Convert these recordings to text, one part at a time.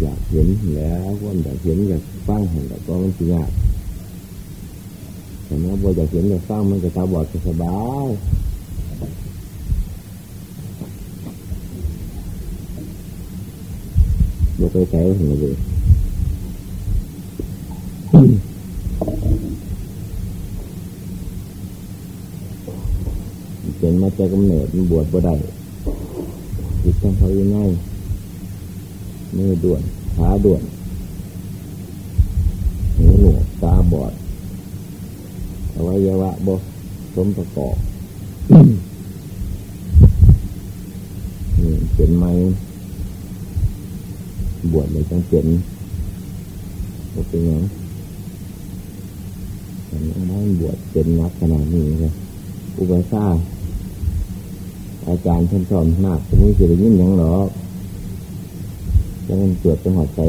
อยากเห็นแล้วความอยากเห็นอยากฟังเห็นแต่ก็มันสิยากแต่เมื่อบ่อยากเห็นอยากฟังมันก็ตาบอดสบายบกไปใช้เห็นเลยเป็นมาจากกำเนิดมันบวชบ่ได้จิตทำเขายังไง มือด่วนขาด่วนหูหนวกตาบอดอวัยวะบสมประกอบนี่เป็นไหมบวชเลยต้องเป็นบ่เป็นยังแต่ยังไม่บวชเป็นนักขนาดนี้เลยอุปสรรคอาจารย์ท่านสอนมากตรงนี้จะได้ยินยังหรอก จะมันเกิดจังหวัดใส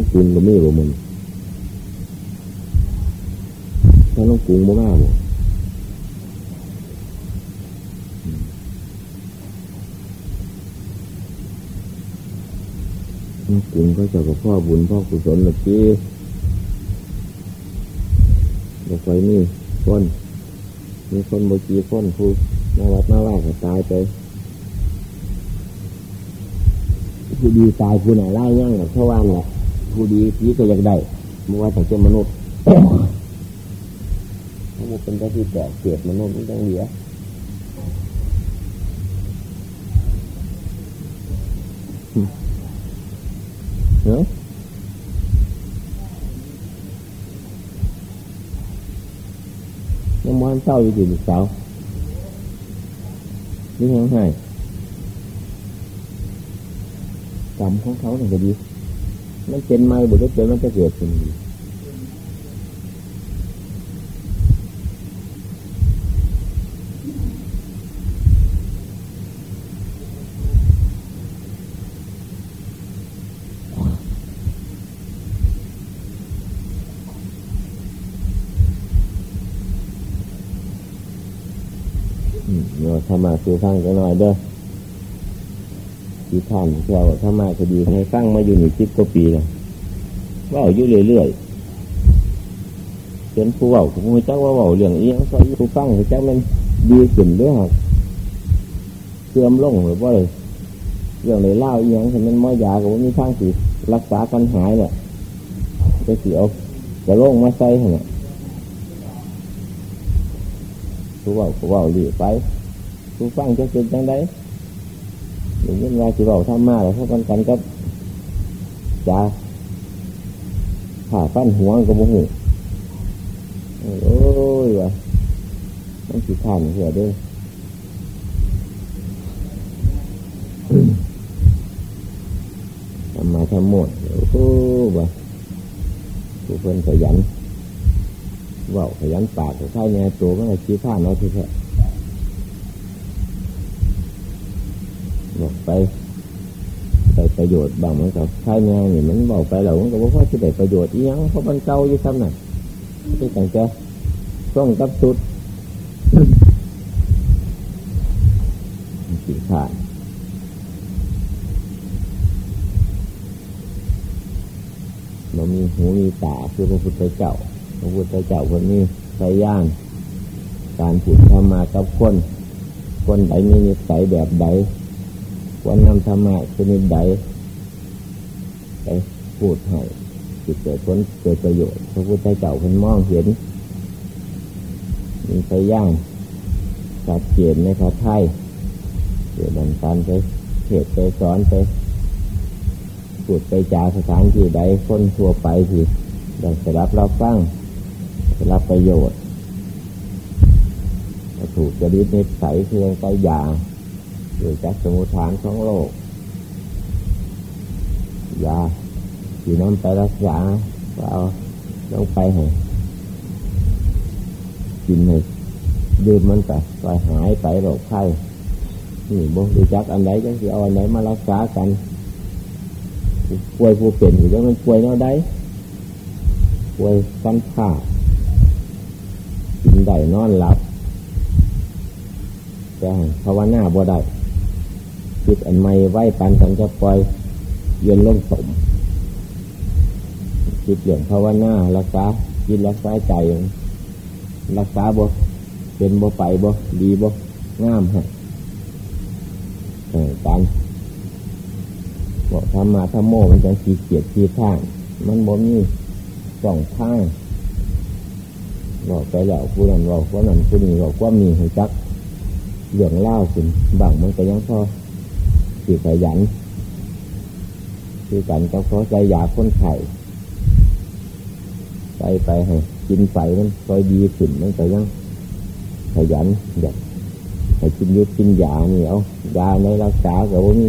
องกรุงก็ไม่บ่มันถ้าน้องกรุงบ่มาบ่น้องกรุงก็จะกับพ่อบุญพ่อกุศลหรือที่บ่ค่อยมีคนมีคนบ่กี่คนผู้มาวัดมาว่าก็ตายไปผู้ดีตายผู้ไหนไล่ย่างกับเพราว่าเนี่ย ผู้ดีผีก็อยากได้ไม่ว่าแต่เป็นมนุษย์มันเป็นได้ที่แตกเกิดมนุษย์มันต้องเหลือเนาะยังมันเศร้าอยู่ที่เสานี่ยังไงกรรมของเขาเนี่ยก็ดี มันเป็นไม่บุตรเป็นมันจะเกิดขึ้นดีอืมเรมาสู่ฟังกันหน่อยเด้อ ที่ท่านเราทำมาคดีให้ฟังมาอยู่ในสิบกว่าปีแล้วว่าอยู่เรื่อยๆเป็นผู้เว่าผมไม่จ้าว่าเว่าเรื่องเอียงก็ผู้ฟังให้จ้ามันดีขึ้นหรือหักเสื่อมลงหรือว่าเลยเรื่องเลยเล่าเอียงเห็นมันมอยากับว่ามีทางสิรักษาปัญหาเนี่ยจะเสียวจะโล่งมาใส่เนี่ยผู้เว่าผู้เว่าหลีไปผู้ฟังจะเป็นจังได อยังไงที่เราทำมาแล้วพวกกันกันก็จะผ่าฟันหัวก็บ่หูโอ้ยวะต้องสิขันเหือเด้วยทำมาทำหมดโอ้บะผู้เพิ่นขยันว่าขยันปากขยันแง่ตัวก็เลยชี้ข้านเราทีแท้ บอกไปไปประโยชน์บางเหมันกับใช่แง่นี่มันบอกไปแล้วมันก็บอกว่าจะได้ประโยชน์อีหยังเพราะมันเก่าอยู่ซ้ำน่ะที่ต่างจะต้องกับสุดสีขาดเรามีหูมีตาคือพระพุทธเจ้าพระพุทธเจ้าคนนี้ใช้ย่างการพูดธรรมากับคน คนใดมีนิสัยแบบใด ควรนำธรรมะชนิดใดไปพูดให้จิตเกิดผลเกิดประโยชน์ พระพุทธเจ้าเพิ่นมองเห็น มีไปย่างชัดเจนในพระไทยเกิดดันการไปเทศไปสอนไปพูดไปจาสถานที่ใดคนทั่วไปที่ได้สรับเราฟังได้รับประโยชน์ถูกจริตนิสัยเพียงใจยาห รือจากสมุทฐานของโลกยาที่นำไปรักษาก็เอาลงไปให้กินให้ดื่มมันไปไปหายไปโรคไข้นี่บ่ดูจักอันไหนจังสิเอาอันไหนมารักษากันป่วยผู้เป็นหรือว่ามันป่วยแนวใดป่วยกันขาดกินได้นอนหลับแต่ภาวนาบ่ได้ คิดอันไม่ไหวปันกันจะปล่อยเย็นลงสมคิดเรื่องภาวนารักษาคิดรักษาใจ รักษาบ่เป็นบ่ไปบ่ดีบ่งามฮะการบอกทำมาทำโมมันจะขีเกียดขีทางมันบ่มีสองทางบอกไปแล้วผู้นั้นบอกว่านั้นผู้นี้บอกว่ามีให้จักเรื่องเล่าสิบางมันก็ยังพอ สิขยันคือกันก็เพราะใจอยากคนไข่ไปไปให้กินไปมันคอยดีขึ้นมันก็ยังขยันอยากให้กินยุดกินยานี่เอายาในรักษาก็ว่ามี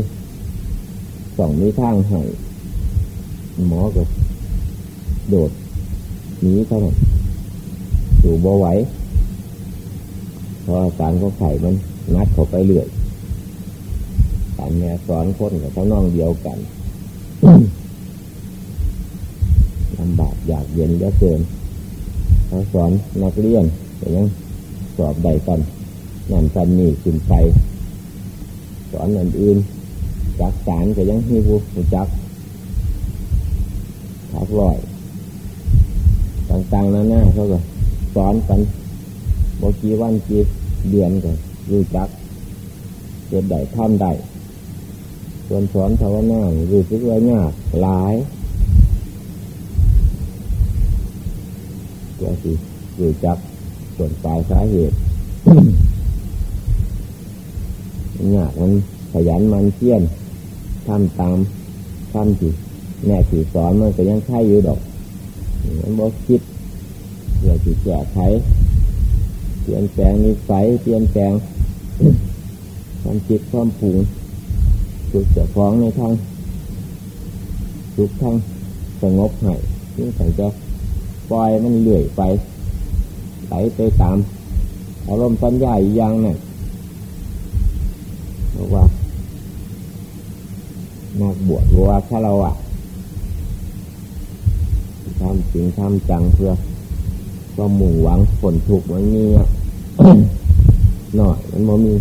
สองมีทางให้หมอก็โดดหนีเท่านั้นอยู่บ่ไหวเพราะอาการของไข่มันนัดเข้าไปเรื่อย การแม่สอนคนกับเขาน้องเดียวกันลำบากอยากเย็นเยอะเกินเขาสอนนักเรียนแต่ยังสอบใดกันนั่นกันนี่ขึ้นไป สอนอันอื่นจักสารก็ยังให้ผู้จักทักลอย ต่างๆนั่นาเขาก็สอนกันบกีวันกีเดือนก็รู้จักเจ็บได้ทำได้ ส่วนสอนภาวนารู้สึกว่ายากหลายตัวสิรู้จักส่วนปลายสาเหตุยากมันขยันมันเชี่ยนทำตามทำสิแม่สิสอนมันก็ยังใช่อยู่ดอกมันบอกคิดเพื่อจิแก้ไขเปลี่ยนแปลงนิสัยเปลี่ยนแปลงความจิตความผูง จุดเจ้าของในทางจุดทางสงบให้ที่ใส่จะปล่อยมันเลื่อยไปไหลไปตามอารมณ์สัญญาอีกอย่างนี่ยบอกว่านักบวชว่าถ้าเราอะทำจริงทำจังเพื่อก็มุ่งหวังผลถูกมันมีหน่อยมันม่มี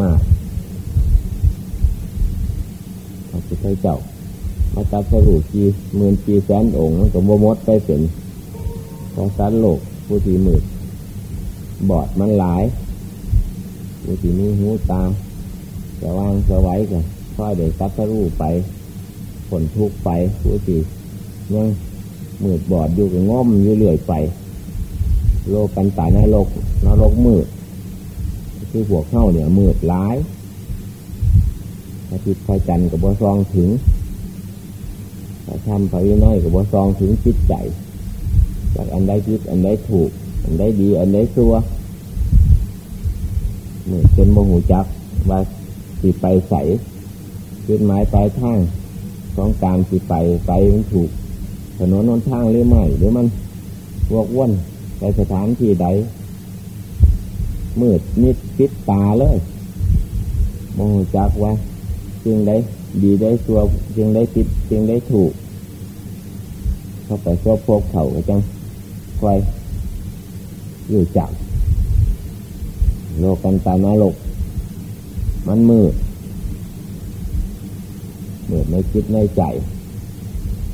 มาก พุทธเจ้า มาตัดสรุปจีหมื่นจีแสนองค์มันก็บ่มดไปเป็นพอสันโลกผู้ที่มืดบอดมันหลายผู้ที่มีหูตาจะวางจะไว้กันค่อยเดี๋ยวตัดสรุปไปผลทุกไปผู้ที่ยังมืดบอดอยู่กับง่อมอยู่เรื่อยไป โลกกันตายในโลกนรกมืด คือหัวเข้าเนี่ยมืดร้าย พระทิตย์พระจันทร์กับบัวซองถึงพระธรรมพระวินัยกับบัวซองถึงจิตใจจากอันใดจิตอันใดถูก อันใดดี อันใดซัวมืดเป็นโมหูจักว่าสิไปใสจุดหมายปลายทางของการสิไปไปมันถูก ถนนนนทางหรือไม่หรือมันวกวนไปสถานที่ใดมืดนิดปิดตาเลยมองจักว่า จึงได้ดีได้ตัวจึงได้ปิดจึงได้ถูก เข้าไปชอบพกเขาจังไฟอยู่จักโลกันตานาโลกมันมืดมืดในคิดในใจ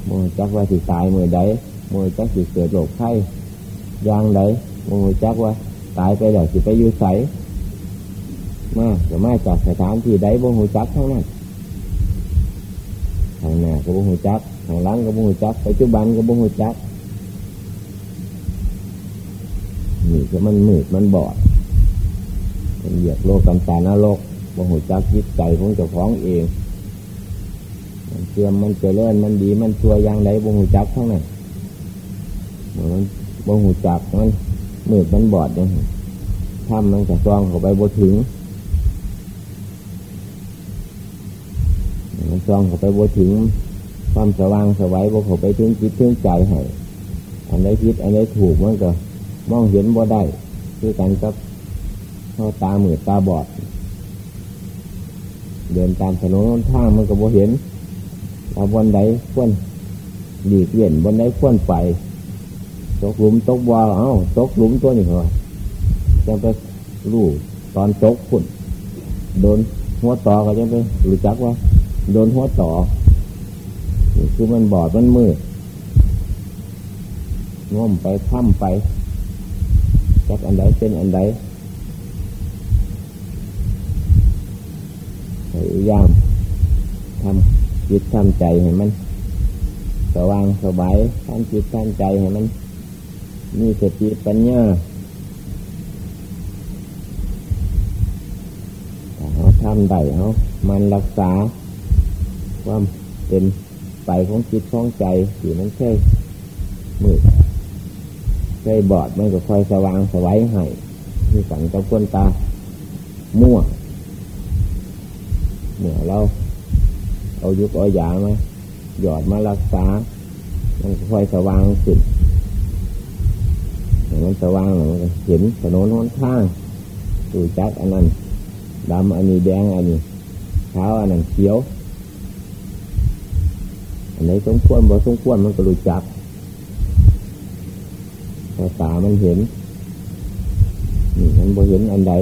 มอจักว่าสิตายมือใดมอจักสิเกิดโรคไข้ยางใดมอจักว่าตายไปแล้วสิไปอยู่ใสมาจะมาจากสถานที่ใดบ่หูจักทั้งนั้น ทางหน้าก็บ่หูจักข้างหลังก็บ่หูจักปัจจุบันก็บ่หูจักนี่คือมันมืดมันบอดมันเหยียบโลกกำตานรกบ่หูจักจิตใจของเจ้าของเอง มันเชื่อมมันเจริญมันดีมันชั่วอย่างไรบ่หูจักเท่านั้นมันบ่หูจักมันมืดมันบอดอย่างถ้ามันจะซองเข้าไปบ่ถึง มันซองเข้าไปบ่ถึง ความสว่างสวัยบ่เข้าไปถึงจิตถึงใจให้อันใดผิดอันใดถูกมันก็มองเห็นบ่ได้คือกันกับเขาตาหมือตาบอด เดินตามถนนทางมันก็บ่เห็นเอาบนใดควรหลีกเลี่ยนบนใดควรไปตกหลุมตกบ่อเอ้าตกหลุมตัวนี้เหรอจะไปรู้ตอนตกฝุ่นโดนหัวต่อก็จะไปรู้จักว่า โดนหัวต่อ คือมันบอดมันมืดง่มไปค่ำไปจักอันใดเป็นอันใดพยายามทำจิตทำใจให้มันสว่างสบายทำจิตทำใจให้มัน มีสติปัญญาเขาทำได้เขามันรักษา ความเป็นไปของจิตของใจที่มันใช่มืดใช่บอดมันก็คอยสว่างสวัยให้ที่สังกับคนตามั่วเมื่อเราเอายุกเอายามาหยอดมารักษา มันค่อยสว่างขึ้นมันสว่างมันก็เห็นถนนหนข้างดูจักอันนั้นดำอันนี้แดงอันนี้เท้าอันนั้นเขียว อันไหนสมควรบ่สมควรมันก็รู้จักพอตามันเห็นนี่มันบ่เห็นอันใด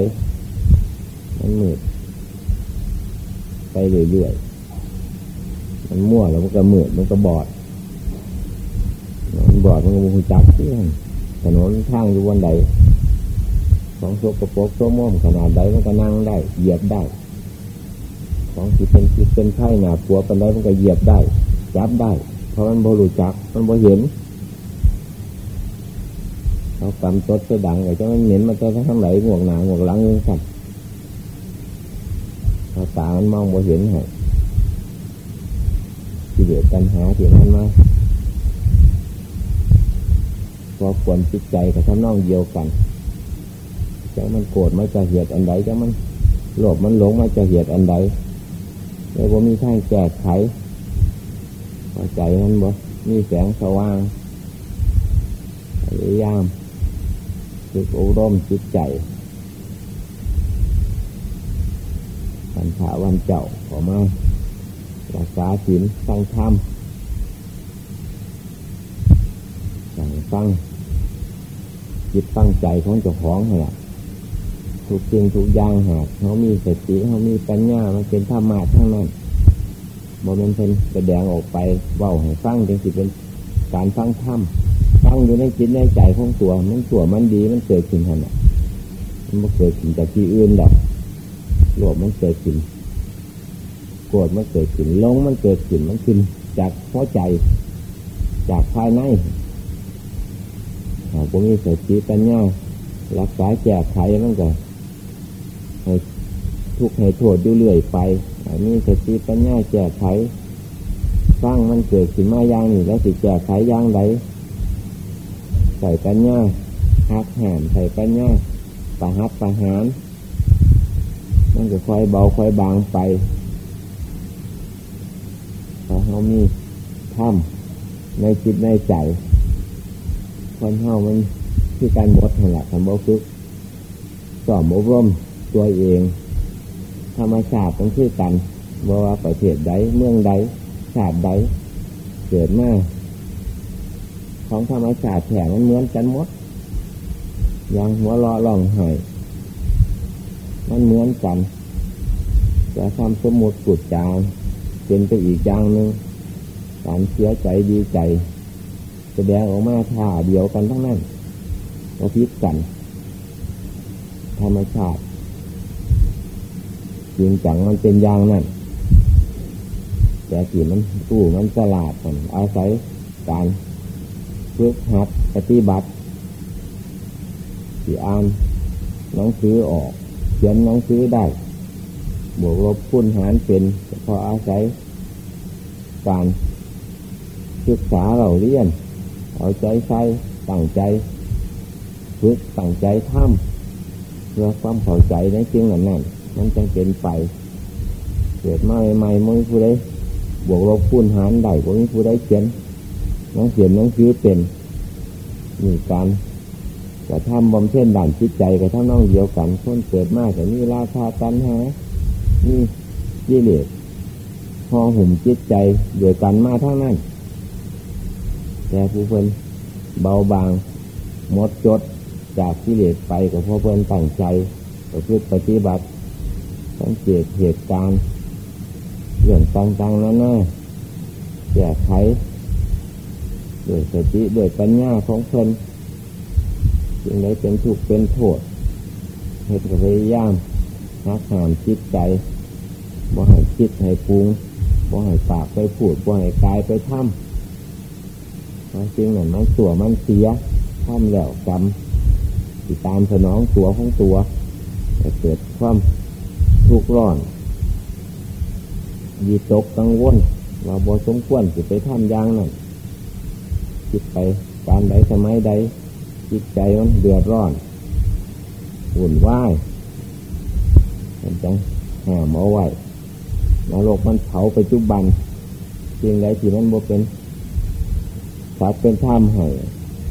มันมืดไปเรื่อยๆมันมั่วแล้วมันก็มืดมันก็บอด มันบอดมันก็มูจักที่ถนนทางอยู่วันใดของโซกโปกโซม่อมขนาดใดมันก็นั่งได้ เหยียบได้ ของที่เป็นที่เป็นไข่หนาปัวเป็นได้มันก็เหยียบได้ จับได้เพราะมันบรูจัก มันบ่เห็นเขากำตดไปดังไงจะมันเหม็นมันจะทั้งไหลหงวกหนาหงวกหลังยังสั่นเขาตามันมองบ่เห็นเหรอที่เดือดปัญหาที่มันมาพอควรจิตใจกับทำนน้องเดียวกันจะมันโกรธมันจะเหตุอันใดจะมันโลภมันหลงมันจะเหตุอันใดแล้วก็มีทางแก้ไข ใจมันบ่มีแสงสว่างพยายามฝึกอบรมจิตใจวันพระวันเจ้าขอมารักษาศีลฟังธรรมสั่งฟังจิตตั้งใจของเจ้าของเหรอทุกสิ่งทุกอย่างหากเขามีสติเขามีปัญญามันเป็นธรรมะทั้งนั้น โมเมนเป็นแสดงออกไปเว้าให้ฟังจึงสิเป็นการฟังธรรมฟังอยู่ในจิตในใจของตัวมันตัวมันดีมันเกิดขึ้นทันอะมันเกิดขึ้นจากที่อื่นหรอกโลภมันเกิดขึ้นโกรธมันเกิดขึ้นลงมันเกิดขึ้นมันขึ้นจากหัวใจ จากภายในหากผมมีสติปัญญารักษาแก้ไขมันก็ให้ทุกข์ให้โทษอยู่เรื่อยไป มีสติปัญญาแก้ไขสร้างมันเกิดขึ้นมาอย่างนี้แล้วสิแก้ไขอย่างไรใส่ปัญญาหักแหมใส่ปัญญาประหัตประหารมันก็ค่อยเบาค่อยบางไปพอเขามีถ้ำในจิตในใจคนเฮามันที่การหมดหันละทำบ่ฝึกสอบอบรมตัวเอง ธรรมชาติต้องคือกันบ่ว่าประเทศใดเมืองใดชาติใดเกิดมาของธรรมชาติแถมมันเหมือนกันหมดยังหัวรอล่องหอยมันเหมือนกันจะทำสมุดปุดจางเป็นไปอีกอย่างหนึ่งการเสียใจดีใจแสดงออกมาท่าเดียวกันทั้งนั้นเราพิจกัน ธรรมชาติ จริงจังมันเป็นอย่างนั้นแต่ที่มันตู้มันสลาดกันอาศัยการฝึกหัดปฏิบัติที่อ่านหนังสือออกเขียนหนังสือได้ บวกลบคูณหารเป็นพออาศัยการศึกษาเราเรียน เอาใจใส่ตั้งใจฝึกตั้งใจทำเพื่อความเข้าใจในจริงนั้นนั่น มันจึงเป็นไป เกิดมาใหม่ๆมือผู้ใดบวกลบคูณหารได้บวกมีผู้ใดเขียนนังเขียนนังสือเป็นมีการกระทำบำเพ็ญด่านจิตใจกระทำน้องเดียวกันคนเกิดมากแต่มีราคาตันหามีกิเลสพอหุ่มจิตใจโดยกันมาทั้งนั้น แต่ผู้เพิ่นเบาบางหมดจดจากกิเลสไปกับพอเพิ่นตั้งใจประพฤติปฏิบัติ สังเกตเหตุการณ์เรื่องต่างๆนั้นนะแก้ไขด้วยสติด้วยปัญญาของเพิ่นจึงได้เป็นทุกเป็นโทษเหตุพยายามหักหามจิตใจบ่ให้คิดให้ปรุงบ่ให้ปากไปพูดบ่ให้กายไปทำจริงนั่นมันตัวมันเสียทำแล้วกรรมติดตามสนองตัวของตัวเกิดความ ทุกข์ร้อนยีตกกังวลว่าบ่สมควรจะไปทำอย่างนั้นคิดไปการใดสมัยใดจิตใจมันเดือดร้อนหุ่นวายมันจะหามอาไว้นรกมันเผาปัจจุบันจริงใดที่มันบ่เป็นสัตว์เป็นถ้ำให้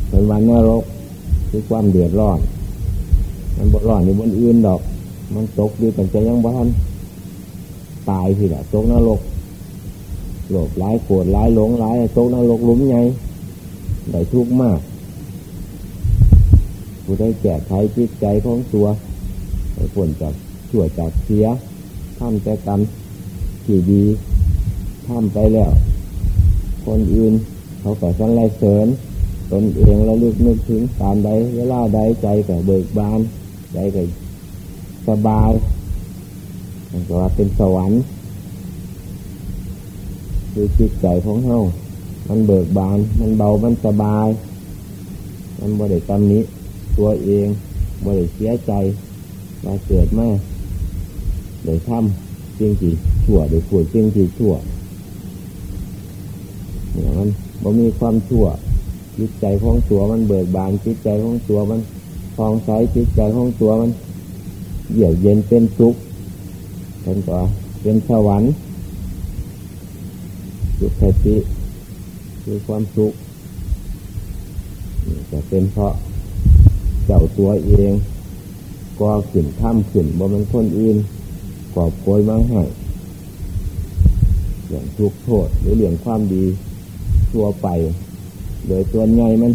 เป็นวันนรกคือความเดือดร้อน มันบ่ร้อนอยู่บนอื่นดอก มันตกอยู่แต่จะยังบ้านตายทีละตกนรกโลภร้ายโกรธร้ายหลงร้ายตกนรกหลุมไงได้ทุกข์มากผู้ได้แก้ไขจิตใจของตัวให้ผลจากชั่วจากเสียทำแต่กรรมที่ดีทำไปแล้ว คนอื่นเขาก็สังไรเสริญตนเองแล้วลึกนึกถึงตามใดเวลาใดใจก็เบิกบานใจก็ สบายมันก็ว่าเป็นสวรรค์คือจิตใจของเฮามันเบิกบาน มันเบา มันสบาย มันบริกรรมนี้ ตัวเองบริเสียใจมาเกิดมาเดี๋ยวทำจริงจีชั่วเดี๋ยวปวดจริงจีชั่วเนี่ยมันมันมีความชั่ว จิตใจของตัวมันเบิกบาน จิตใจของตัวมันฟองใสจิตใจของตัวมัน เยือกเย็นเป็นสุขเป็นก็เป็นสวรรค์สุขติคือความสุขจะเป็นเพราะเจ้าตัวเองก็ขึ้นท่ำขึ้นบ่มันคนอื่นกอบโกยมาให้เรื่องทุกโทษหรือเรื่องความดีทั่วไป โดยตัวใหญ่มัน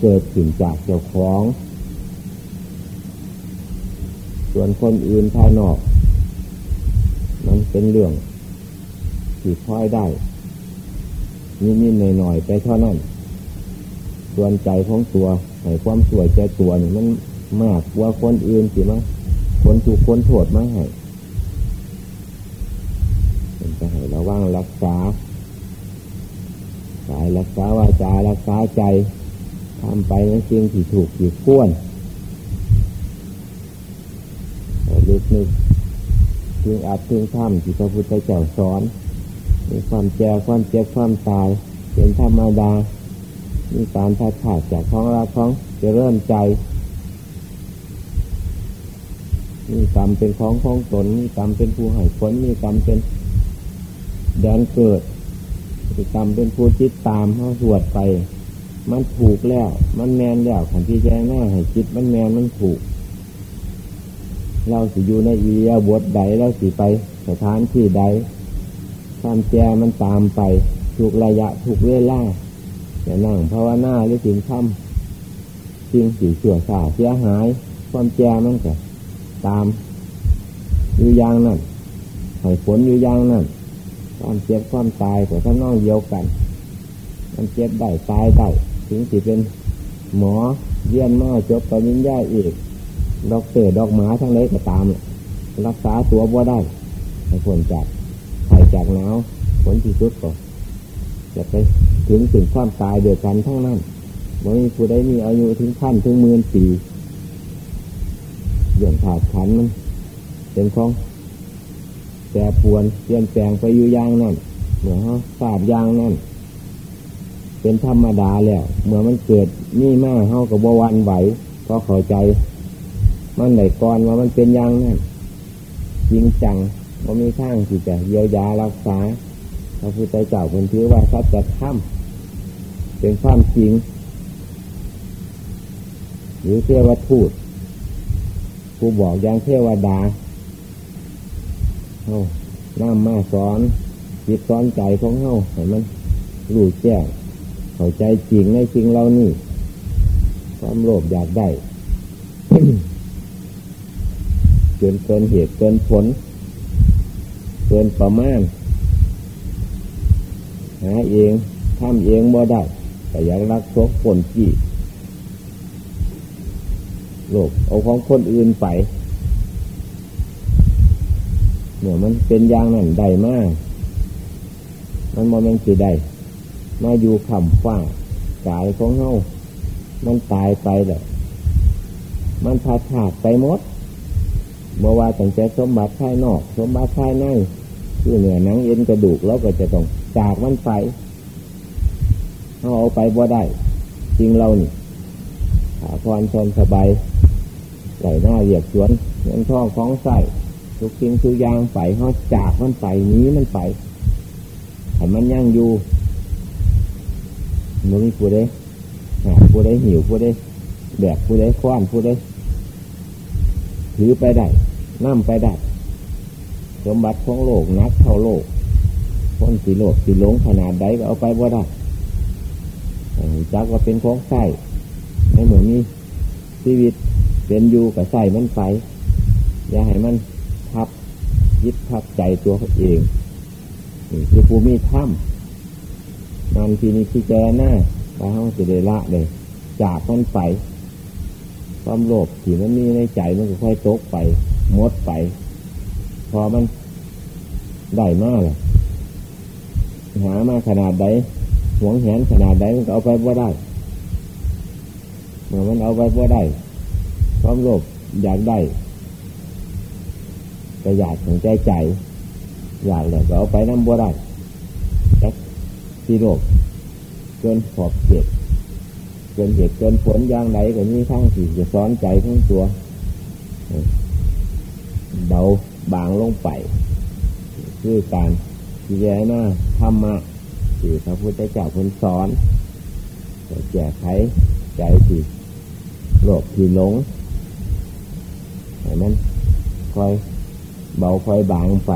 เกิดขึ้นจากเจ้าของ ส่วนคนอื่นภายนอก มันเป็นเรื่องที่พอยได้นิดๆหน่อยๆไปเท่านั้น ส่วนใจของตัวให้ความสวยใจตัวนี่มันมากกว่าคนอื่นสิมั้งคนถูกคนโทษมาให้เป็นจะให้ระวังรักษาสายรักษาวาจารักษาใจทำไปในสิ่งที่ถูกที่ควรึกนึกถึงอาจถึงถ้ำที่พระพุทธเจ้าสอนมีความแก่ความเจ็บความตายเป็นธรรมดา มีการพัดขาดจากท้องรักท้องจะเริ่มใจมีกรรมเป็นของของตนมีกรรมเป็นผู้ให้ผลมีกรรมเป็นแดนเกิดมีกรรมเป็นผู้จิตตามเขาสวดไป มันถูกแล้ว มันแมนแล้วขันที่แจ้งหน้าให้จิตมันแมนมันถูก เราสิอยู่ในอียาบทใดเราสิไปสถานที่ใดความแจมันตามไปถูกระยะถูกเวลาอย่านั่งภาวนาหรือถึงทำจริงสีเสื่อสาเสียหาย ความแจมันก็ตามอยู่อย่างนั้นให้ผลอยู่อย่างนั้นความเจ็บความตายแต่ถ้าน้องเดียวกัน มันเจ็บได้ตายได้ถึงสิเป็นหมอเยี่ยนมาจบปริญญาเอก ดอกเตอดอกหมาทั้งเล็กก็ตามรักษาตัวบ่ได้ให้ผลจากไข่จากหนาวผลที่สุดก็จะไปถึงถึงความตายเดียวกันทั้งนั้นบ่มีผู้ใดมีอายุถึงพันถึงหมื่นปีเรื่องขาดขันมันเป็นของแปรปวนเปลี่ยนแปลงไปอยู่อย่างนั้นเหมื่อเขาทราบอย่างนั้นเป็นธรรมดาแล้ว เมื่อมันเกิดนี่มาเขากับบวันไหวก็เข้าใจ มันไหนก่อนว่ามันเป็นอย่างนั้นจริงจังว่ามีทางที่จะเยียวยารักษาพระพุทธเจ้าเป็นถือว่าสัจธรรมเป็นความจริง หรือเทวทูตผู้บอกอย่างเทวดาเฮาน้ำมาสอนจิตสอนใจของเฮาให้มันรู้แจ้งเข้าใจจริงในจริงเรานี่ความโลภอยากได้ จนเกินเหตุเกินผล เกินประมาณ หาเองทำเองบ่ได้แต่อยากรักซกผลจีโลกเอาของคนอื่นไปเมื่อมันเป็นอย่างนั้นได้มาก มันโมเมนสิได้มาอยู่คำฟ้ากายของเฮามันตายไปแล้วมันพาขาดไปหมด บ่ว่าตั้งแต่สมบัติภายนอก สมบัติภายในคือเหนือหนังเอ็นกระดูกแล้วก็จะต้องจากมันไปเอาเอาไปบ่ได้จริงเรานี่หาพรชนสบายไหลหน้าเรียกสวนเงินทองของใส่ทุกสิ่งทุกอย่างไปเขาจากมันไปนี้มันไปแต่มันยั่งอยู่มันมีผู้ใดหาผู้ใดหิวผู้ใดแบกผู้ใดคว้านผู้ใดถือไปได้ นั่มไปได้สมบัติของโลกนักเท่าโลกคนสีโลกสีหลงขนาดใดก็เอาไปบ่ได้จักว่าเป็นของใส่ในเหมือนนี้ชีวิตเป็นอยู่กับใส่มันไป อย่าให้มันทับยึดทับใจตัวเขาเองนี่คือภูมิถ้ำมันทีนี้ที่แกหน้าไปห้องสิเดละเลยจากมันไปความโลภที่มันมีในใจมันก็ค่อยตกไป มดไป พอมันได้มากเลยหามาขนาดใดหวงแหนขนาดใดมันก็เอาไปว่าได้ เมื่อมันเอาไปว่าได้ความโลภอยากได้ก็อยากของใจใจอยากแล้วก็เอาไปน้ำบัวได้แต่ที่โลกเกินขอบเขตเกินเหตุเกินผลอย่างไรก็มีทั้งสี่จะซ้อนใจทั้งตัว เบาบางลงไป คือการที่แย่หน้าธรรมะที่พระพุทธเจ้าคนสอนแก้ไขใจที่โลภที่หลงให้มันคอยเบาคอยบางไป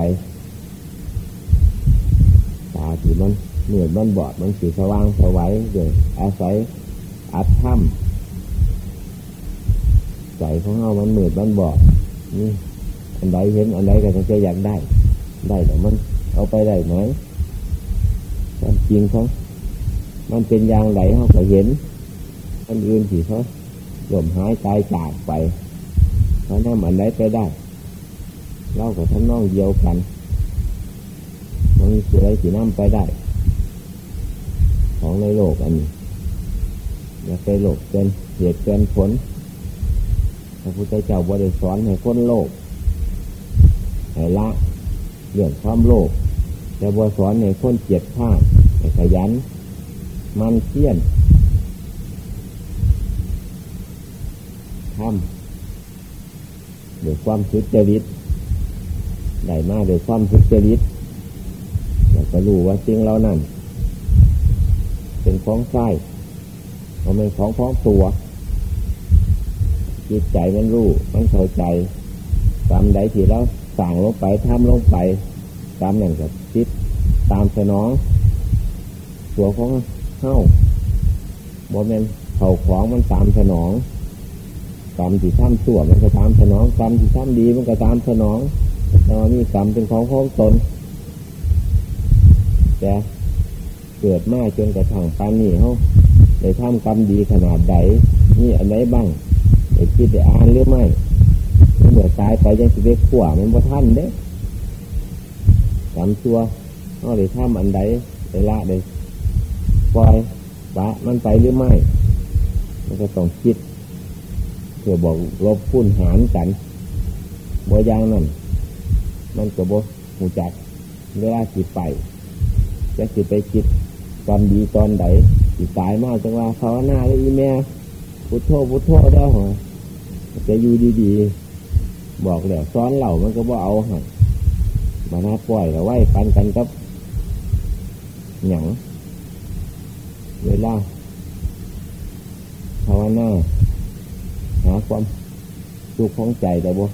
ตาที่มันเหนื่อยมันบอดมันสีสว่างสวัยเดี๋ยวอาศัยอัดถ้ำใจของเรามันเหนื่อยมันบอดนี่ อันใดเห็นอันใดก็จะอยากได้ ได้แต่มันเอาไปได้ไหมความจริงเขามันเป็นอย่างไรเขาก็เห็นอันอื่นที่เขาหล่มหายตายจากไปเขาทำอันใดไปได้เล่ากับท่านน้องเดียวกันมันมีอะไรสีน้ำไปได้ ของในโลกอันนี้อย่าไปโลกเกินเหตุเกินผลพระพุทธเจ้าบริสอนให้คนโลก ให้ละเรื่องความโลภแต่บริสอนให้คนเจ็บข้าให้ขยัน มันเที่ยนทำด้วยความสุจริตได้มาด้วยความสุจริตอยากจะรู้ว่าสิ่งเรานั่นเป็นของใส้มันเป็นของพ้องตัว จิตใจมันรู้ มันเข้าใจกรรมใดที่เรา สั่งลงไปทำลงไปกรรมนั่นกับจิตตามสนอง ตัวของเฮ้าบนเป็นเข่าของมันตามสนองกรรมที่ทำชั่วมันก็ตามสนองกรรมที่ทำดีมันก็ตามสนองแต่ว่ามีกรรมเป็นของของตนแต่เกิดมาจนกระทั่งปานนี้เขาได้ทำกรรมดีขนาดใดนี่อันไหนบ้างได้คิดได้อ่านหรือไม่ เมื่อตายไปยังสิเวขวามันบ่ท่านเด้กรรมชั่วเขาได้ทำอันใดได้ละได้ปล่อยปะมันไปหรือไม่มันก็ต้องคิดเพื่อบอกลบพุ่นหารกันบ่ยางนั้นมันก็บ่หูจักเวลาจิตไปจะจิตไปคิดตอนดีตอนใดจิตตายมากจังว่าภาวนาเลยอีแม่พุทโธพุทโธได้หรอจะอยู่ดีๆ บอกแล้วซ้อนเหล่ามันก็บ่เอาหันมาหน้าปล่อยแล้วไว้ปันกันกับหยังเวลาภาวนาหาความสุขของใจแต่บ่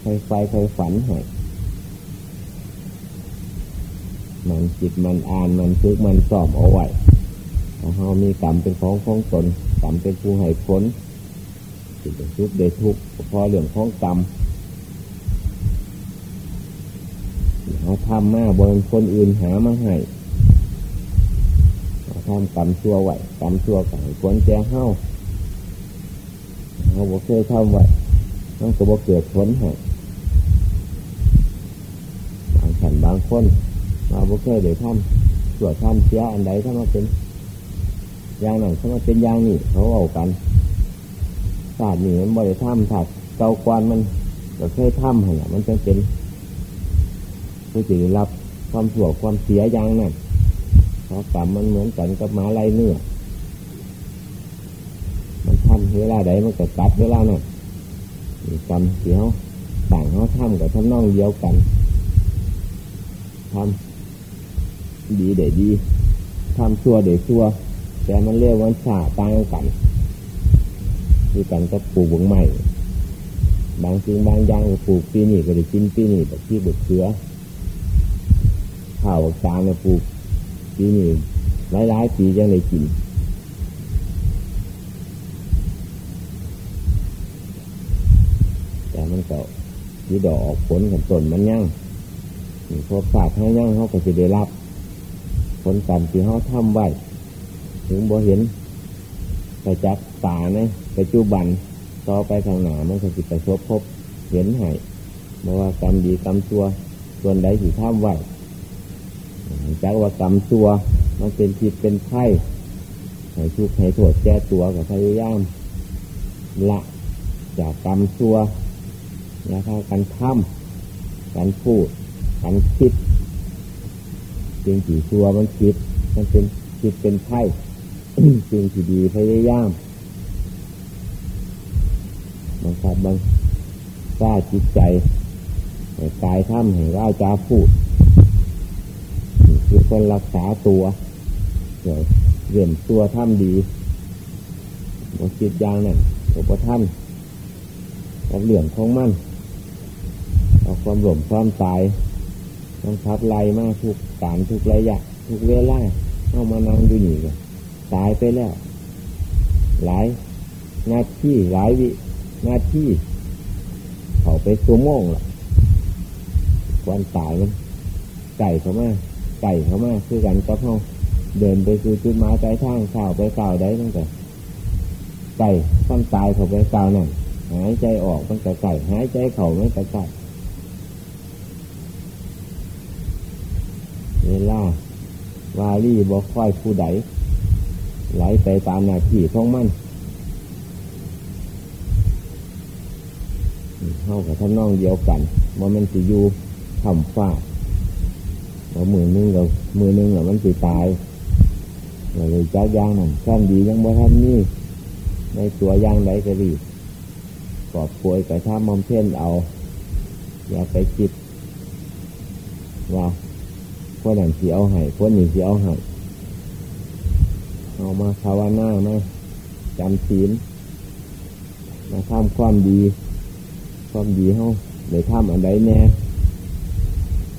ใครไฟใครฝันให้มันจิตมันอ่านมันซึกมันสอบเอาไว้ถ้าเรามีกรรมเป็นของของตนกรรมเป็นผู้ให้ผล จิตเป็นทุกข์ได้ทุกข์พอเรื่องของกรรมเขาทำมาบนคนอื่นหามาให้เขาทำกรรมชั่วไหวกรรมชั่วกับผลแจ้เฮ้าเขาบอกเคยทำไว้ต้องตัวเกิดผลให้บางฉันบางคนมาบอกเคยเดี๋ยวทำชั่วทำเสียอันใดถ้ามาเป็นอย่างนั้นถ้ามาเป็นอย่างนี้เขาเอากัน ศาสตร์นี่มันบริถ้ำศาสตร์เกากวนมันก็เคยทำให้มันจะเป็นผู้ที่ได้รับความชั่วความเสียอย่างนั้นเพราะกรรมมันเหมือนกันกับหมาไลายเนื้อมันทำเวลาใดมันก็กัดเวลานั้นกรรมเสียวต่างเขาทำกับทำนองเดียวกันทำดีเดี๋ยวดีทำชั่วเดี๋ยวชั่ว แต่มันเรียกวันฉาต่างกัน คือกันก็ปลูกวงใหม่บางสิ่งบางอย่างก็ปลูกปีนี้ก็ได้กินปีนี้แบบที่บุกเสือข้าวจานเนี่ยปลูกปีนี้หลายๆปียังได้กินแต่มันก็ที่ดอกออกผลกับต้นมันยั่งพอฝาดให้ยั่งเขาก็จะได้รับ ผลกรรมที่เขาทำไว้ถึงบ่เห็น ไปจับตาในปัจจุบันต่อไปข้างหน้ามันก็จะไปพบพบเห็นให้เมื่อว่ากรรมดีกรรมชั่วส่วนใดที่ทำไหวจักว่ากรรมชั่วมันเป็นผิดเป็นไข้ให้ทุกข์ให้โทษแก้ตัวกับพยายามละจากกรรมชั่วแล้วพากันทำการพูดการคิดจริงที่ชั่วมันคิด มันเป็นคิดเป็นไข้ จริงที่ดีพยายามบังคับบังกล้าจิตใจให้กายทำให้ร่าจาพูดคือคนรักษาตัวเดี๋ยวเรียนตัวทำดีบางจิตอย่างนั้นหลวงพ่อท่านกับเหลี่ยมของมันเอาความหลมความตายต้องทับไล่มากทุกการทุกระยะ ทุกเวลาเข้ามานั่งอยู่นี่กัน ตายไปแล้ว หลายนาทีหลายวินาทีเขาไปตัวโมงละวันตายมันไก่เขามาไก่เขามาคือกันก็เขาเดินไปคือจุดหมายปลายทางข่าวไปข่าวได้ตั้งแต่ไก่ความตายเขาไปข่าวนั่นหายใจออกตั้งแต่ไก่หายใจเข่าไม่แต่ไก่เวลา วารีบอกค่อยผู้ใด ไหลไปตามหน้าที่ของมันเข้ากับท่านน้องเดียวกันว่ามันสิอยู่ทำฟ้าเรามือนึงเรามือนึงเรามันสิตายเราเลยจ้ายางนั่นท่านดียังบ่ท่านนี่ในตัวยางใดก็ดีกอบป่วยกับท่ามอมเพ่นเอา อย่าไปคิดว่าคนนั้นสียเอาให้คนนี้สียเอาให้ เอามาภาวนามาจำศีลมาทำความดี ความดีเขาได้ทำอันใดแน่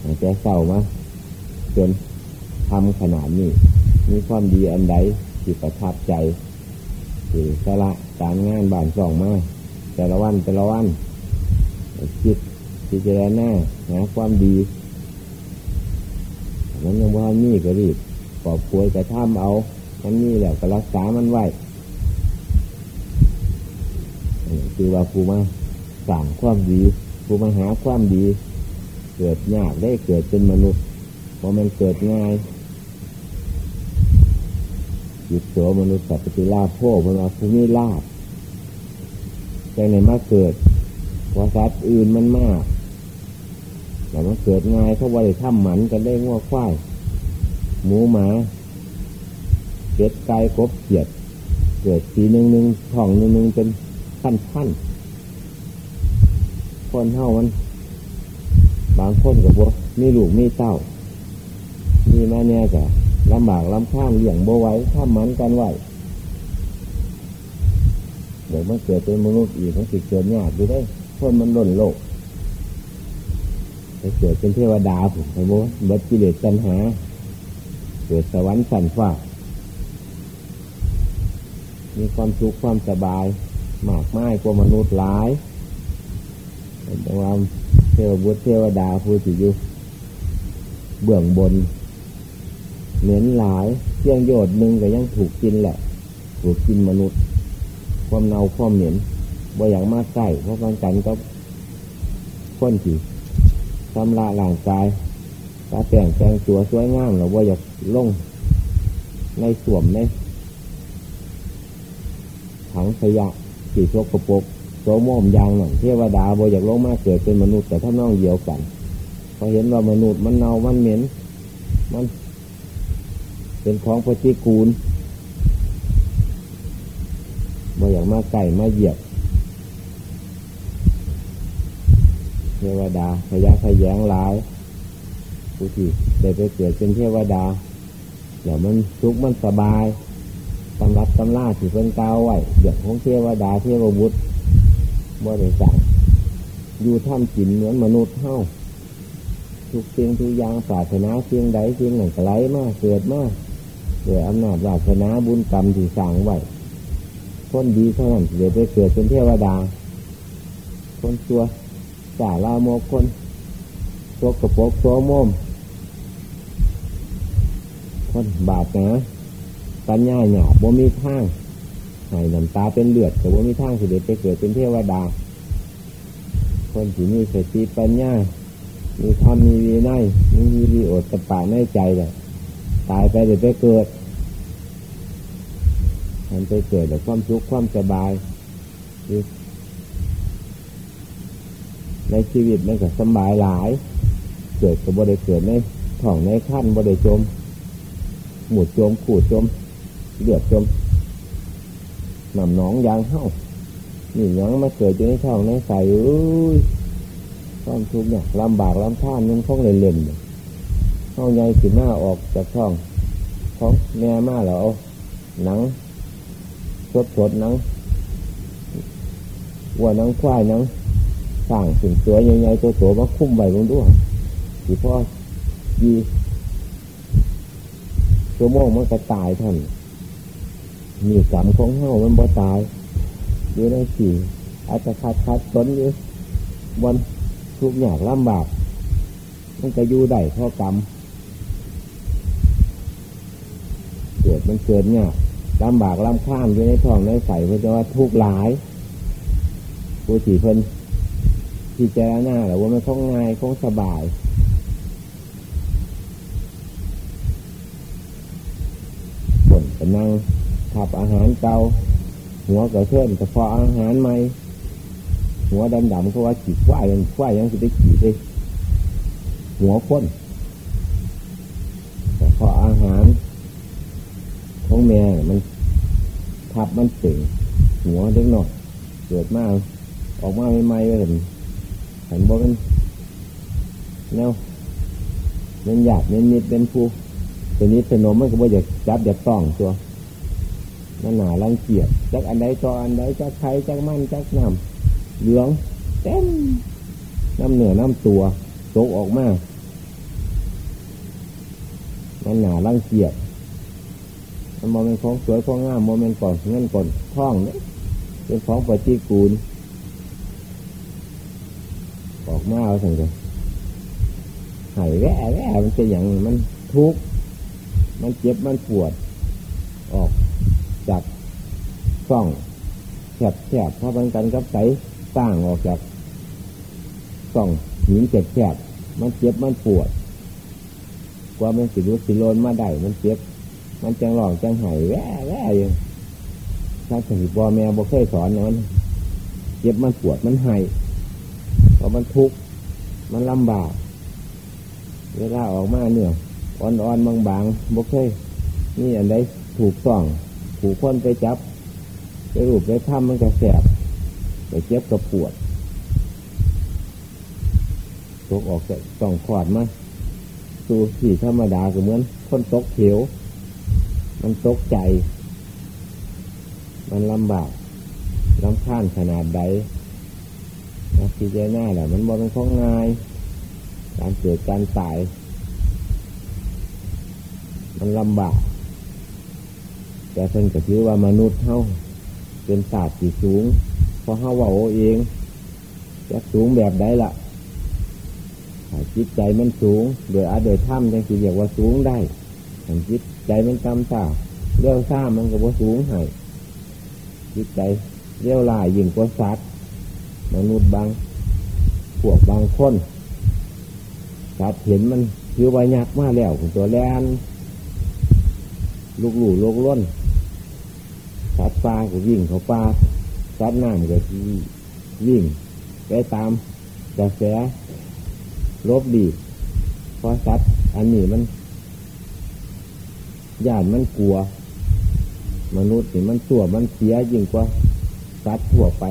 อาจจะเศร้ามาจนทำขนาดนี้มีความดีอันใดที่ประทับใจคือสละการงานบ้านสองมาแต่ละวันแต่ละวันคิดพิจารณาหาความดีมันยังว่ามีก็รีบกอบป่วยกระทำเอา มันนี่แหละก็รักษามันไว้คือว่าผู้มาสั่งความดีผู้มาหาความดี เกิดยากได้เกิดเป็นมนุษย์พอมันเกิดง่ายหยุดโสมนุษย์สัพพิลาโพมันว่าภูมิลาบใจในมาเกิดว่าสัตว์อื่นมันมากแต่มันเกิดง่ายเขาว่าได้ทำหมันกันได้ง้อควายหมูหมา เป็ดไก่กบเขียด เกิดสีหนึ่งหนึ่งท้องหนึ่งหนึ่งเป็นขั้นขั้นคนเท่ามัน บางคนกับว่ามีลูกมีเต้า มีแม่เนี่ยกะลำบากลำข้างเลี้ยงโบไว้ข้ามมันกันไว้เดี๋ยวมันเกิดเป็นมนุษย์อีกมันสิดเกิดยากอยู่ได้คนมันล่นโลกไปเกิดเป็นเทวดาผมไอ้โบเบิดกิเลสตัณหา เกิดสวรรค์สันฟ้า มีความสุขความสบายมากมายกว่ามนุษย์หลายแต่ว่าเทวบุตรเทวดาผู้ที่อยู่เบื้องบนเหม็นหลายเพียงโยดหนึ่งก็ยังถูกกินแหละ ถูกกินมนุษย์ ความเน่าความเหม็นบ่อย่างมากใกล้เพราะบางกันก็คนที่ทำลายร่างกายตาแต่งแต่งตัวสวยงามเราว่าอยากลงในสวมใน ถังขยะสีโชกกระปกโสมมยางหนังเทวดาบ่อยากลงมาเกิดเป็นมนุษย์แต่ถ้าน้องเดียวกันพอเห็นว่ามนุษย์มันเน่ามันเหม็น มัน เป็นของปฏิกูลบ่อยากมาไก่มาเหยียบเทวดาขยะขยงหลายผู้ที่ได้ไปเกิดเป็นเทวดาเดี๋ยวมันทุกข์มันสบาย ตำรับตำล่าที่เป็นกาวไว้เดี๋ยวของเทวดาเทวบุตรบ่ได้สั่งอยู่ท่ามจินเหมือนมนุษย์เท่าทุกเสียงทุกอย่างปรารถนาเสียงใดเสียงหนึ่งไหลมากเกิดมากโดยอำนาจวาสนาบุญกรรมที่สั่งไว้คนดีเท่านั้นเดี๋ยวไปเกิดเป็นเทวดา คนตัวจ่าลาโมกคนตัวกระปกตัวโมมคนบาปนะ ปัญญาหยาบบ่มีทางให้น้ำตาเป็นเลือดแต่ว่ามีทางสิเดไปเกิดเป็นเทวดา คนที่มีสติปัญญา มีธรรมมีวีนัยมีมีวิโอตตปาในใจเลยตายไปเดี๋ยวไปเกิด มันไปเกิดแต่ความสุขความสบายในชีวิตมันก็สบายหลาย เกิดก็บ่ได้เกิดในท้องในขั้นบ่ได้จม หมุดจมขูดจม เลือดจมนำหนองยางเข้านี่ยังมาเกิดอยู่ในท้องในใส่เอ้ยความทุกข์เนี่ยลำบากลำท่านนึงคงเล่นๆเข้าใหญ่ขึ้นหน้าออกจากท้องของแม่มาแล้วหนังสดสดหนังวัวหนังควายหนังสร้างสิ่งสวยใหญ่ๆตัวๆมาคุ้มใบลงด้วยที่พ่อยีตัวโมงมันก็ตายท่าน มีกรรมของเฮามันบ่ตาย อยู่ในสี่อาจจะขาดขาดตนอยู่บนทุกอย่างลำบาก มันก็อยู่ได้เพราะกรรมเกิดมันเกิดเนี่ยลำบากลำข้ามอยู่ในท้องในใส่เพราะจะว่าทุกหลายผู้สี่เพิ่นที่เจรหน้าหรือว่ามันคงง่ายคงสบายบนกำลัง ขับอาหารเกาหัวกระเทือนกระพาะอาหารใหม่หัวดำดำเขาว่าขีดควายยังควายยังจะได้ขีดเลยหัวข้นกระพาะอาหารของแม่มันทับมันเสียงหัวเล็กหน่อยเกิดมาออกมาใหม่ๆเลยเห็นบอกมันแนวเป็นหยาบเป็นนิดเป็นผู้เป็นนิดเป็นนมมันก็บ่อยากจับอยากต้องตัว มันหนาลังเกียจจากอันใดต่ออันใดจากไข่จากมันจากน้ำเหลืองเต็มน้ำเหนือน้ำตัวโตกออกมามันหนาลังเกียจมันมองเป็นของสวยของงามมองเป็นก่อนเงินก่อนท่องเนี่ยเป็นของปฏิกูลออกมาเอาสั่งเลยหายแว่แว่มันจะอย่างมันทุกข์มันเจ็บมันปวด จากซ่องแฉบแฉบเพราะมันกันกับใสสร้างออกจากซ่องหินแฉบแฉบมันเจ็บมันปวด กว่ามันสิรุสิโลนมาได้มันเจ็บ มันจังหลองจังไห้แว่แว่อยู่ถ้าสนิทพ่อแม่บ่เคยสอนนะมันเจ็บมันปวดมันไห้เพราะมันทุกข์มันลำบากเวลาออกมาเนื้ออ่อนๆบางๆบ่เคยนี่อันใดถูกต้อง ถูกคนไปจับ ไปรูปไปทำมันก็แสบไปเจ็บก็ปวดตกออกจากต้องขอดมาสู่ที่ธรรมดาก็เหมือนคนตกเขียว มันตกใจ มันลำบากลำค้านขนาดใดนะพิจารณาแหละมันบอเป็นของง่าย การเกิดการตาย มันลำบาก แต่เพิ่นก็ถือว่ามนุษย์เฮาเป็นศาสตร์ที่สูงเพราะเฮาว่าโอเองจะสูงแบบใดล่ะจิตใจมันสูง โดยอาโดยถ้ำจังสิเรียกว่าสูงได้ถ้าจิตใจมันต่ำซ่าเรื่องซ่ามันก็บ่สูงให้จิตใจเรี้ยวลายยิ่งกว่าสัตว์มนุษย์บางพวกบางคนสัตว์เห็นมันคือว่ายักษ์มาแล้วตัวแลนลูกหลู่ลูกล้น ปลาก็วิ่งเขาปลาสัตว์น้ำก็วิ่งไปตามกระแสลบดีเพราะสัตว์อันนี้มันญาติมันกลัว มนุษย์นี่มันตัวมันเสียยิ่งกว่าสัตว์ทั่วไป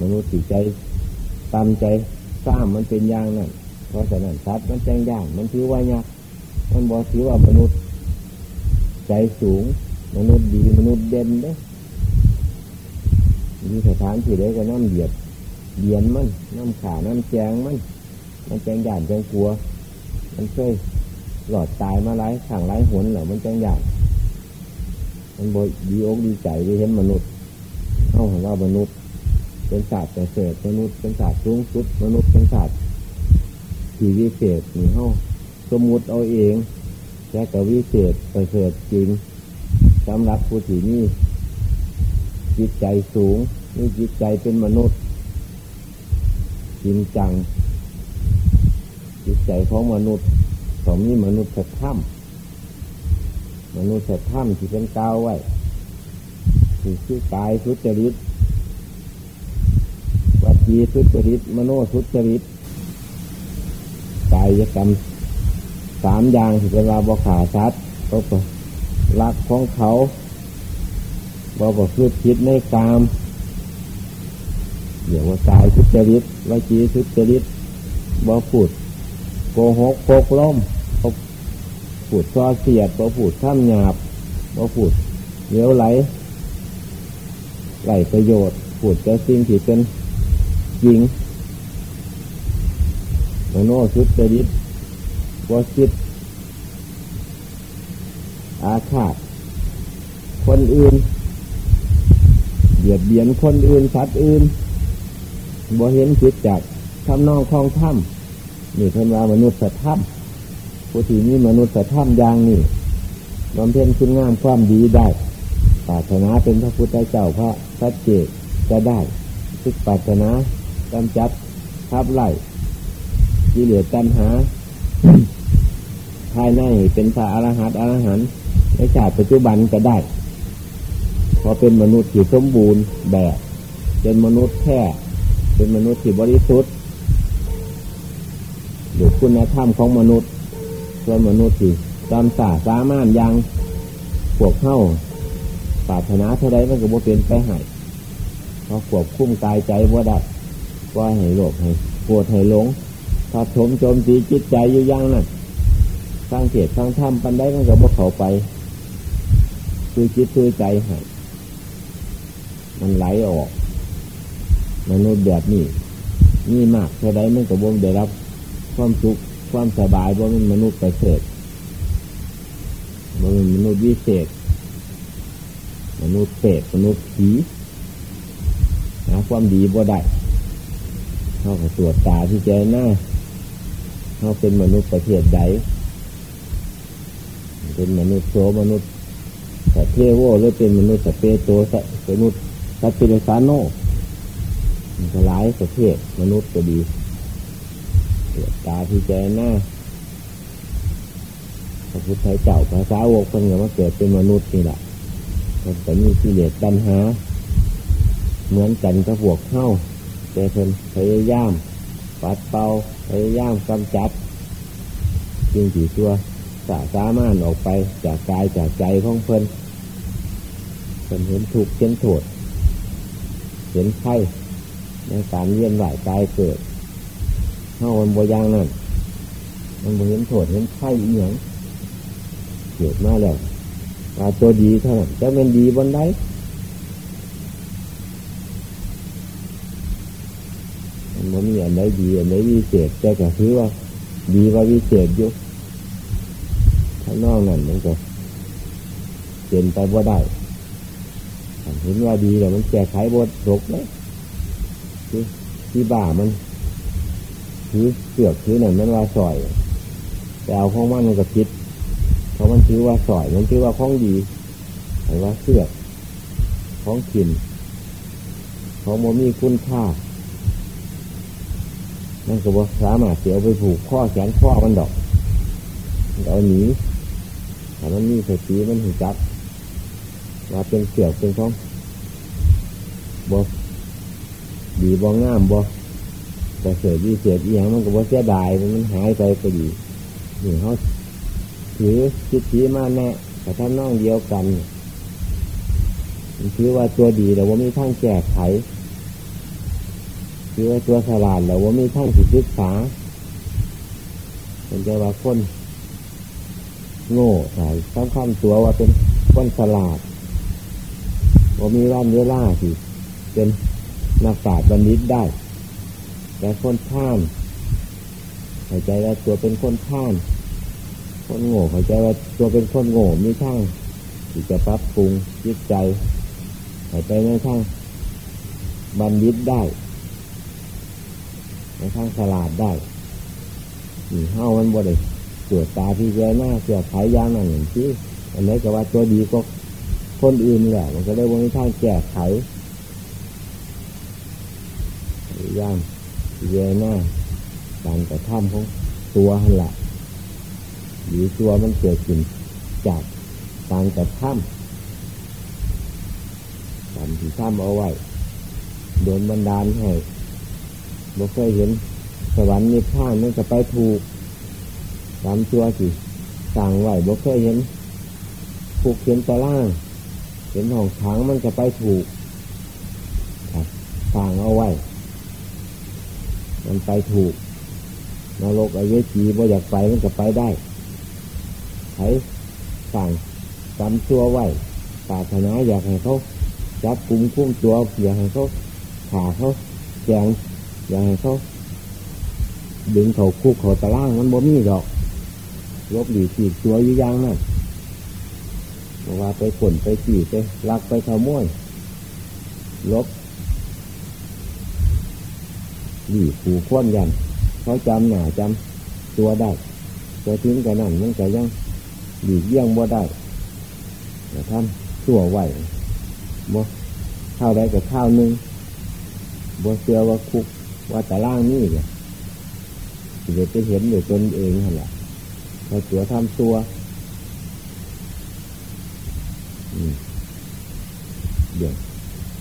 มนุษย์จิใจตามใจสร้างมันเป็นอย่างนั้นเพราะฉะนั้นสัตว์มันแจ้งย่างมันถือว่ายากมันบอกถือว่ามนุษย์ ใจสูง มนุษย์ดีมนุษย์เด่นเด้มีสถานที่ใดก็น้ำเดียดเดียนมันน้ำขาน้ำแจงมันมันแจงหยานแจงกลัว มันเคยหลอดตายมาหลายขังหลายหนเหรอมันแจงหยานมันบดีอกดีใจได้เห็นมนุษย์เข้าของว่ามนุษย์ เป็นศาสตร์แต่เศษมนุษย์เป็นศาสตร์สูงสุด มนุษย์เป็นศาสตร์ที่วิเศษนี่เข้าสมมุติเอาเองแต่ก็วิเศษประเสริฐจริง สำหรับผู้ที่นี่จิตใจสูงนี่จิตใจเป็นมนุษย์จริงจัง จิตใจของมนุษย์ของนี่มนุษย์สัตถ้ำมนุษย์สัตถ้ำที่เป็นกาวไว้ที่ชื่อกายทุจริตวัจีทุจริตมโนทุจริตกายกรรมสามอย่างที่เป็นลาบขาสัตว์ก็ รักของเขาบอบอกคือคิดในกามเดี๋ยวว่ากายทุจริตวจีทุจริตบอพูดโกหกโกกล้มพูดซอเสียดบอพูดข้ามหยาบบอพูดเลี้ยวไหลไหลประโยชน์พูดแต่สิ่งที่เป็นจริงมโนทุจริตบอคิด อาฆาตคนอื่นเบียดเบียนคนอื่นสัตว์อื่นบ่เห็นจิตจากทำนองคลองถ้ำนี่เพิ่นว่ามนุษย์สัตว์ถ้ำผู้ที่นี่มนุษย์สัตว์ถ้ำอย่างนี่บำเพ็ญคุณงามความดีได้ปารถนาเป็นพระพุทธเจ้าพระสัจเจกจะได้ทุกปารถนากำจัดทับไล่กิเลสตัณหา ภายในเป็นพระอรหันต์อรหันต์ ในชาติปัจจุบันก็ได้ พอเป็นมนุษย์ที่สมบูรณ์แบบ เป็นมนุษย์แค่เป็นมนุษย์ที่บริสุทธิ์หรือคุณธรรมของมนุษย์ส่วนมนุษย์ที่ตามสาสามารถยังพวกเข้าปาถนาเท่าไรมันก็บ่เป็นไปหายเพราะควบคุมกายใจว่าดับว่าให้โลภให้ปวดให้หลงถ้าถมโจมตีจิตใจอยู่ย่างนั้นสร้างเกตสร้างธรรมปันได้มันก็บ่เข้าไป คือจิตคือใจให้มันไหลออกมนุษย์แบบนี้นี่มากเท่าไรมันก็บ่ได้รับ ความสุขความสบายบ่เป็นมนุษย์ประเสริฐบ่เป็นมนุษย์วิเศษ มนุษย์เศษมนุษย์ผีหาความดีบ่ได้เขาก็ตรวจตาที่เจหน้าเขาเป็นมนุษย์ประเทศใดเป็นมนุษย์โสมนุษย์ เทโวหรือเป็นมนุษย์สเปโตสมนุษย์สัตปิลสาโนมันหลายประเภทมนุษย์ก็ดีตรวจตาที่เจหน้าพระพุทธเจ้าภาษาวกคนเงมาเกิดเป็นมนุษย์นี่แหละมันแต่มีกิเลสตัณหา เหมือนกันกับพวกเข้าแต่เพิ่นพยายามปัดเป่าพยายามกำจัดสิ่งที่ตัวสาสามารถออกไปจากกายจากใจของเพิ่น เพิ่นเห็นถูกเห็นโทษเห็นไข่ในการเวียนไหวกายเกิดเข้ามันบยางนั่นมันบเห็นโทษเห็นไข่อีหยังเกิดมาแล้วว่าตัวดีเท่านั้นจะเป็นดีบนไดมันมีอันใดดีอันใดวิเศษแต่ก็ถือว่า ดีกว่าวิเศษอยู่ข้างนอกนั่นมันก็เป็นไปบ่าได้ เห็นว่าดีแต่มันแก้ไขบทตกเลยที่ที่บ้ามันถือเสือกถือหนังมันว่าสอย แต่เอาของมันมันก็คิดเพราะมันถือว่าสอย มันถือว่าของดีหรือว่าเสือกของกินของโมมีคุณค่านั่นก็บอกสามารถเสียไปผูกข้อแขนข้อมันดอกเอาหนีแต่มันมีสติมันหูจักว่าเป็นเสือกเป็นของ บอดีบองามบอแต่เสียดีเสียอีหยังมันก็บอเสียดายมันหายไปก็ดีนี่เขาถือคิดทีมาแน่แต่ถ้าน้องเดียวกันมันถือว่าตัวดีแต่ว่าม่ทั้งแก้ไขถือว่าตัวฉลาดแต่ว่าม่ทั้งศึกษาเป็นใจว่าคนโง่ใส่สำคัญตัวว่าเป็นคนฉลาดว่ามีวันเวลาที่ เป็นนักปราชญ์บัณฑิตได้ แต่คนข้ามหายใจว่าตัวเป็นคนข้ามคนโง่หายใจว่าตัวเป็นคนโง่มีทางที่จะปรับปรุงจิตใจหายใจในทางบัณฑิตได้ในทางฉลาดได้หีเฮ้ามันบ่ได้ตรวจตาที่เจหน้าเสียขายยางนั่นอย่างที่อันนี้ก็ว่าตัวดีก็คนอื่นแหละมันก็ได้วันนี้ท่านแก้ไข ย่างเยหน้าการกระทำของตัวหันละหรือตัวมันเกิดขึ้นจากการกระทำการที่ทำเอาไว้โดนบันดาลให้เราเคยเห็นสวรรค์นิพพานมันจะไปถูกตามตัวสิสั่งไหวบ่เคยเห็นผูกเขียนตะล่าง เห็นห้องถังมันจะไปถูกสั่งเอาไว้ มันไปถูกนรกอายจีบ่อยากไปมันจะไปได้ไห้สั่งจำตัวไว้ปาถนาอยากให้เขาจับกุมคุ้มตัวอยากให้เขาขาเขาแจงอยากให้เขาดึงเขาคุกเขาตะล่างมันบ่มีดอกลบหลีขีดตัวอยู่ย่างนั่นบอกว่าไปขนไปขี่ไปลักไปขโมยลบ หลีผูควนยันเขาจำหนาจำตัวได้ตัวทิ้งกันนั่นมันก็ยังหลีกเยี่ยงบ่ได้แต่ท่านชั่วไหวบ่ข้าวได้กับข้าวนึงบ่เสือว่าคุกว่าแต่ล่างนี่เนี่ยเดี๋ยวไปเห็นเดี๋ยวตนเองนั่นแหละพอตัวทำตัวเดี๋ยว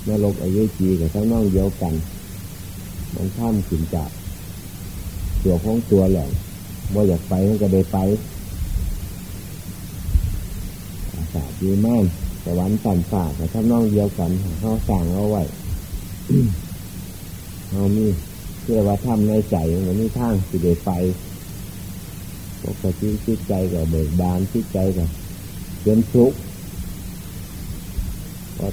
นรกอายุจีกับทั้งน้องเดียวกัน มันข้ามขึ้นจากตัวของตัวแหละว่าอยากไปมันก็ได้ไปอาสาดีมากแต่วันสันฝ่ากับทั้งน้องเดียวกันเขาสั่งเอาไว้เขามีเชื่อว่าทำในใจมันมีทางสิได้ไปปกติจิตใจก็เบิกบานจิตใจก็เป็นสุขก็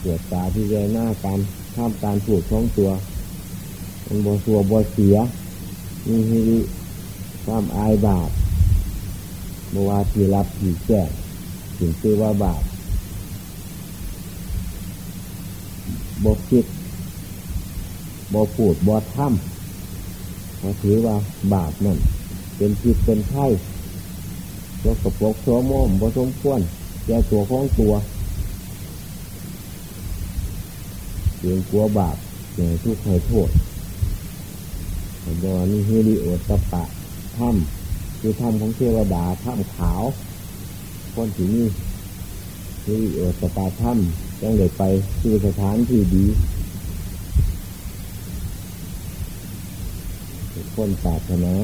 เกิดตาที่เจหน้าการท่ามการผูดท้องตัว มันบสัวบเสียมีฮิริความอายบาปเมื่อวาที่รับที่แจ้งถึงชื่อว่าบาปบกคิดบพูดบถ้ำเขาถือว่าบาปนั่น เป็นผิดเป็นไข้ยกกระปกโซโมมบสมควรแก่ตัวของตัวเสียงกลัวบาปเสียงทุกข์ให้โทษ บอกว่านี่ฮิริโอตปะถ้ำคือถ้ำของเทวดาถ้ำขาวคนที่นี่ที่เออสตาถ้ำยังเด็ไปคือสถานที่ดีคนศาสนา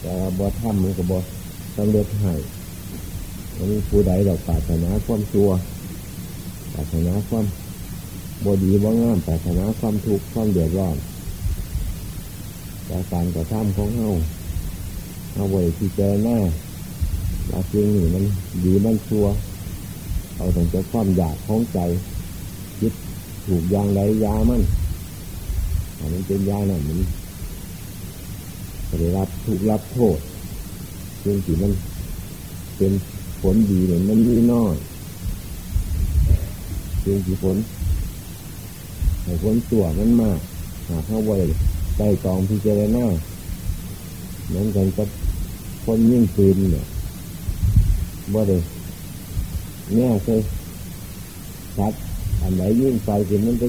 แต่บ่ถ้ำมันก็บ่สำเร็จให้มันมีผู้ใดดอกศาสนาความชั่วศาสนาความบดีบ่งามศาสนาความทุกข์ความเดือดร้อน แต่การกระทำของเฮาเอาไว้ที่เจอหน้าว่าสิ่งนี้มันดีมันชัวเอาถึงจะความอยากของใจคิดถูกยางไรยามันอันนี้เป็นยาหนั่นมันได้รับถูกรับโทษสิ่งที่มันเป็นผลดีเนี่ยมันมีน้อยสิ่งที่ผลแต่ผลตัวมันมากหากเข้าไว้ ใจตองพิจารณาเหมือนกันกับคนยิ่งปืนเนี่ยบ่ได้แน่เคยชัดอันไหนยิ่งไปถึงมันจะ